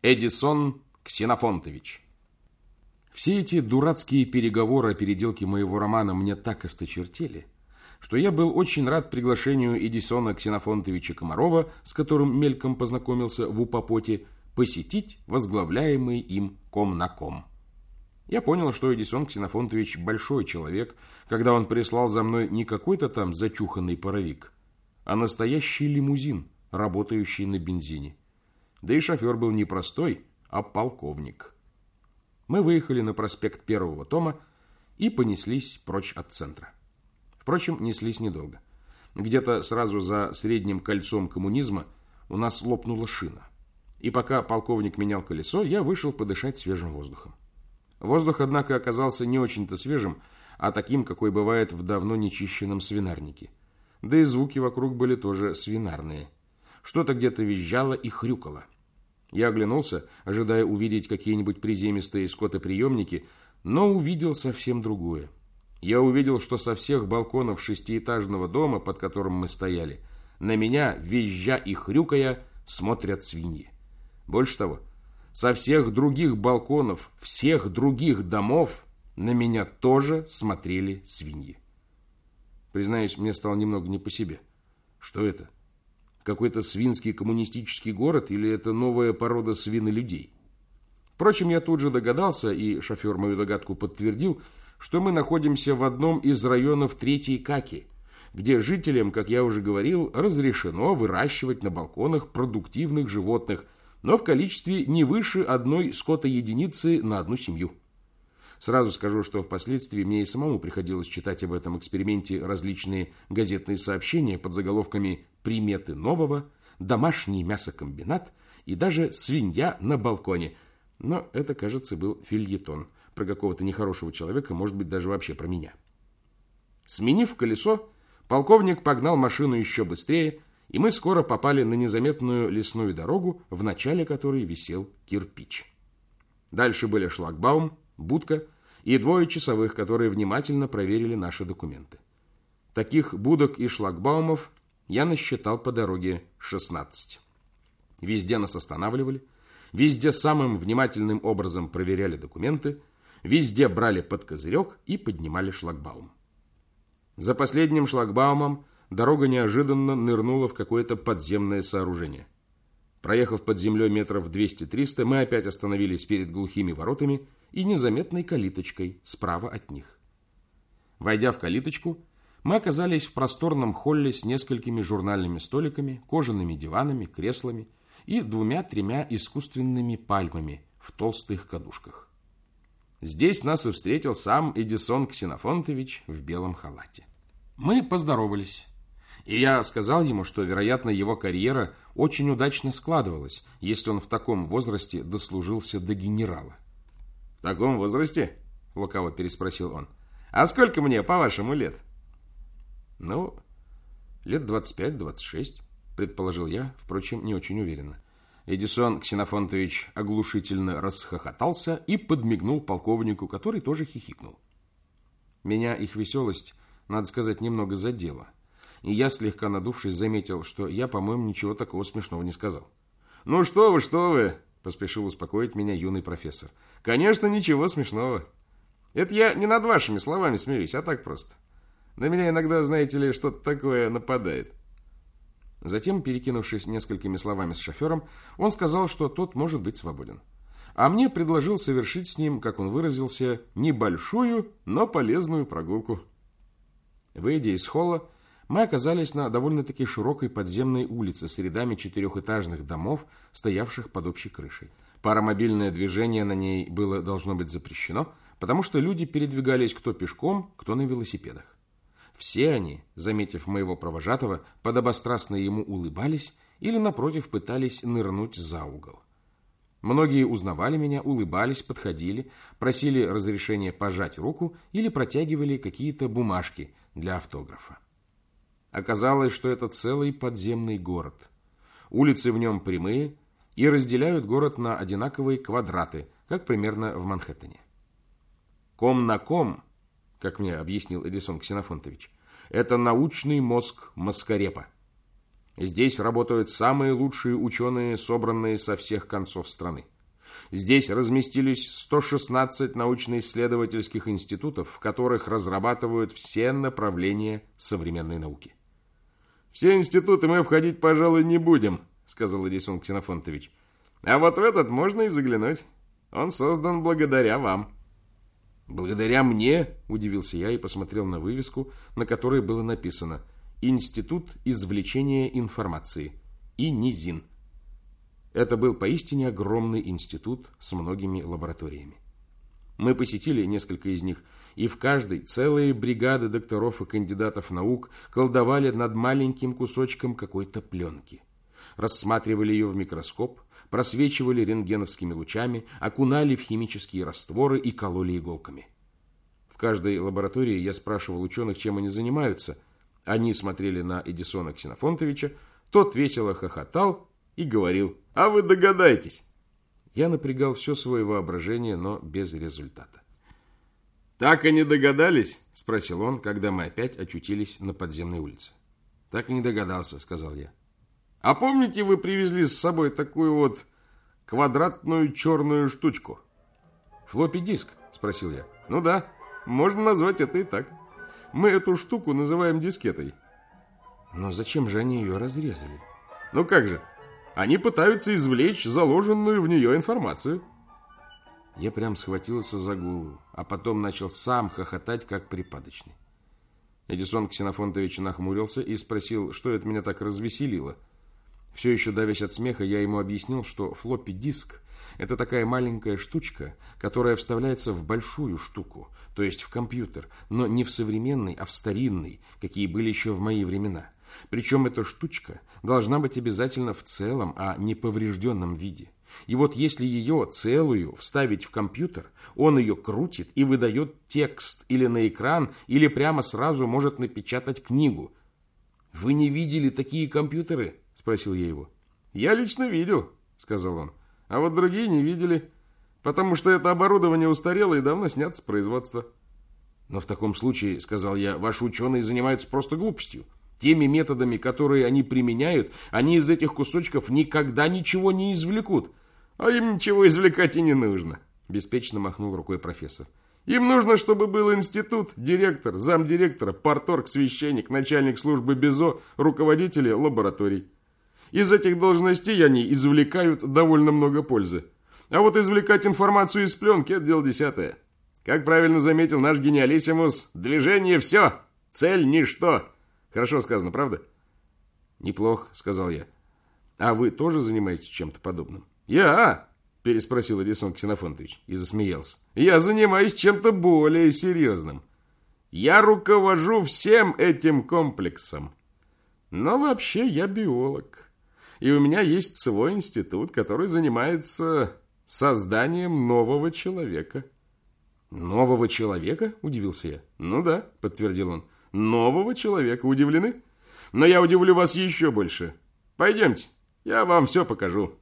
Эдисон Ксенофонтович. Все эти дурацкие переговоры о переделке моего романа мне так осточертели, что я был очень рад приглашению Эдисона Ксенофонтовича Комарова, с которым мельком познакомился в Упопоте, посетить возглавляемый им ком на ком. Я понял, что Эдисон Ксенофонтович большой человек, когда он прислал за мной не какой-то там зачуханный паровик, а настоящий лимузин, работающий на бензине. Да и шофер был не простой, а полковник. Мы выехали на проспект Первого тома и понеслись прочь от центра. Впрочем, неслись недолго. Где-то сразу за средним кольцом коммунизма у нас лопнула шина. И пока полковник менял колесо, я вышел подышать свежим воздухом. Воздух, однако, оказался не очень-то свежим, а таким, какой бывает в давно нечищенном свинарнике. Да и звуки вокруг были тоже свинарные. Что-то где-то визжало и хрюкало. Я оглянулся, ожидая увидеть какие-нибудь приземистые скотоприемники, но увидел совсем другое. Я увидел, что со всех балконов шестиэтажного дома, под которым мы стояли, на меня, визжа и хрюкая, смотрят свиньи. Больше того, со всех других балконов, всех других домов на меня тоже смотрели свиньи. Признаюсь, мне стало немного не по себе. Что это? Какой-то свинский коммунистический город или это новая порода свинолюдей. Впрочем, я тут же догадался, и шофер мою догадку подтвердил, что мы находимся в одном из районов Третьей Каки, где жителям, как я уже говорил, разрешено выращивать на балконах продуктивных животных, но в количестве не выше одной скотоединицы на одну семью. Сразу скажу, что впоследствии мне и самому приходилось читать об этом эксперименте различные газетные сообщения под заголовками «Приметы нового», «Домашний мясокомбинат» и даже «Свинья на балконе». Но это, кажется, был фильетон про какого-то нехорошего человека, может быть, даже вообще про меня. Сменив колесо, полковник погнал машину еще быстрее, и мы скоро попали на незаметную лесную дорогу, в начале которой висел кирпич. Дальше были шлагбаум, будка и двое часовых, которые внимательно проверили наши документы. Таких будок и шлагбаумов я насчитал по дороге 16. Везде нас останавливали, везде самым внимательным образом проверяли документы, везде брали под козырек и поднимали шлагбаум. За последним шлагбаумом дорога неожиданно нырнула в какое-то подземное сооружение. Проехав под землей метров 200-300, мы опять остановились перед глухими воротами и незаметной калиточкой справа от них. Войдя в калиточку, мы оказались в просторном холле с несколькими журнальными столиками, кожаными диванами, креслами и двумя-тремя искусственными пальмами в толстых кадушках. Здесь нас и встретил сам Эдисон Ксенофонтович в белом халате. Мы поздоровались, и я сказал ему, что, вероятно, его карьера очень удачно складывалась, если он в таком возрасте дослужился до генерала. «В таком возрасте?» – лукаво переспросил он. «А сколько мне, по-вашему, лет?» «Ну, лет 25-26», – предположил я, впрочем, не очень уверенно. Эдисон Ксенофонтович оглушительно расхохотался и подмигнул полковнику, который тоже хихикнул. Меня их веселость, надо сказать, немного задела. И я, слегка надувшись, заметил, что я, по-моему, ничего такого смешного не сказал. «Ну что вы, что вы!» – поспешил успокоить меня юный профессор – Конечно, ничего смешного. Это я не над вашими словами смеюсь, а так просто. На меня иногда, знаете ли, что-то такое нападает. Затем, перекинувшись несколькими словами с шофером, он сказал, что тот может быть свободен. А мне предложил совершить с ним, как он выразился, небольшую, но полезную прогулку. Выйдя из холла, мы оказались на довольно-таки широкой подземной улице с рядами четырехэтажных домов, стоявших под общей крышей. Паромобильное движение на ней было должно быть запрещено, потому что люди передвигались кто пешком, кто на велосипедах. Все они, заметив моего провожатого, подобострастно ему улыбались или, напротив, пытались нырнуть за угол. Многие узнавали меня, улыбались, подходили, просили разрешения пожать руку или протягивали какие-то бумажки для автографа. Оказалось, что это целый подземный город. Улицы в нем прямые, и разделяют город на одинаковые квадраты, как примерно в Манхэттене. Ком на ком, как мне объяснил Эдисон Ксенофонтович, это научный мозг Маскарепа. Здесь работают самые лучшие ученые, собранные со всех концов страны. Здесь разместились 116 научно-исследовательских институтов, в которых разрабатывают все направления современной науки. «Все институты мы обходить, пожалуй, не будем», — сказал Эдисон Ксенофонтович. «А вот в этот можно и заглянуть. Он создан благодаря вам». «Благодаря мне?» – удивился я и посмотрел на вывеску, на которой было написано «Институт извлечения информации» и НИЗИН. Это был поистине огромный институт с многими лабораториями. Мы посетили несколько из них, и в каждой целые бригады докторов и кандидатов наук колдовали над маленьким кусочком какой-то пленки. Рассматривали ее в микроскоп, просвечивали рентгеновскими лучами, окунали в химические растворы и кололи иголками. В каждой лаборатории я спрашивал ученых, чем они занимаются. Они смотрели на Эдисона Ксенофонтовича, тот весело хохотал и говорил «А вы догадайтесь!». Я напрягал все свое воображение, но без результата. «Так и не догадались?» – спросил он, когда мы опять очутились на подземной улице. «Так и не догадался», – сказал я. А помните, вы привезли с собой такую вот квадратную черную штучку? Флоппи диск, спросил я. Ну да, можно назвать это и так. Мы эту штуку называем дискетой. Но зачем же они ее разрезали? Ну как же, они пытаются извлечь заложенную в нее информацию. Я прям схватился за голову, а потом начал сам хохотать, как припадочный. Эдисон Ксенофонтович нахмурился и спросил, что это меня так развеселило – все еще давясь от смеха, я ему объяснил, что флоппи-диск – это такая маленькая штучка, которая вставляется в большую штуку, то есть в компьютер, но не в современный, а в старинный, какие были еще в мои времена. Причем эта штучка должна быть обязательно в целом, а не поврежденном виде. И вот если ее целую вставить в компьютер, он ее крутит и выдает текст или на экран, или прямо сразу может напечатать книгу. Вы не видели такие компьютеры? Спросил я его. Я лично видел, сказал он. А вот другие не видели, потому что это оборудование устарело и давно снято с производства. Но в таком случае, сказал я, ваши ученые занимаются просто глупостью. Теми методами, которые они применяют, они из этих кусочков никогда ничего не извлекут. А им ничего извлекать и не нужно, беспечно махнул рукой профессор. Им нужно, чтобы был институт, директор, замдиректора, порторг, священник, начальник службы БИЗО, руководители лабораторий. Из этих должностей они извлекают довольно много пользы. А вот извлекать информацию из пленки – это дело десятое. Как правильно заметил наш гениалиссимус, движение – все, цель – ничто. Хорошо сказано, правда? Неплохо, сказал я. А вы тоже занимаетесь чем-то подобным? Я? Переспросил Эдисон Ксенофонтович и засмеялся. Я занимаюсь чем-то более серьезным. Я руковожу всем этим комплексом. Но вообще я биолог. И у меня есть свой институт, который занимается созданием нового человека. Нового человека? Удивился я. Ну да, подтвердил он. Нового человека. Удивлены? Но я удивлю вас еще больше. Пойдемте, я вам все покажу.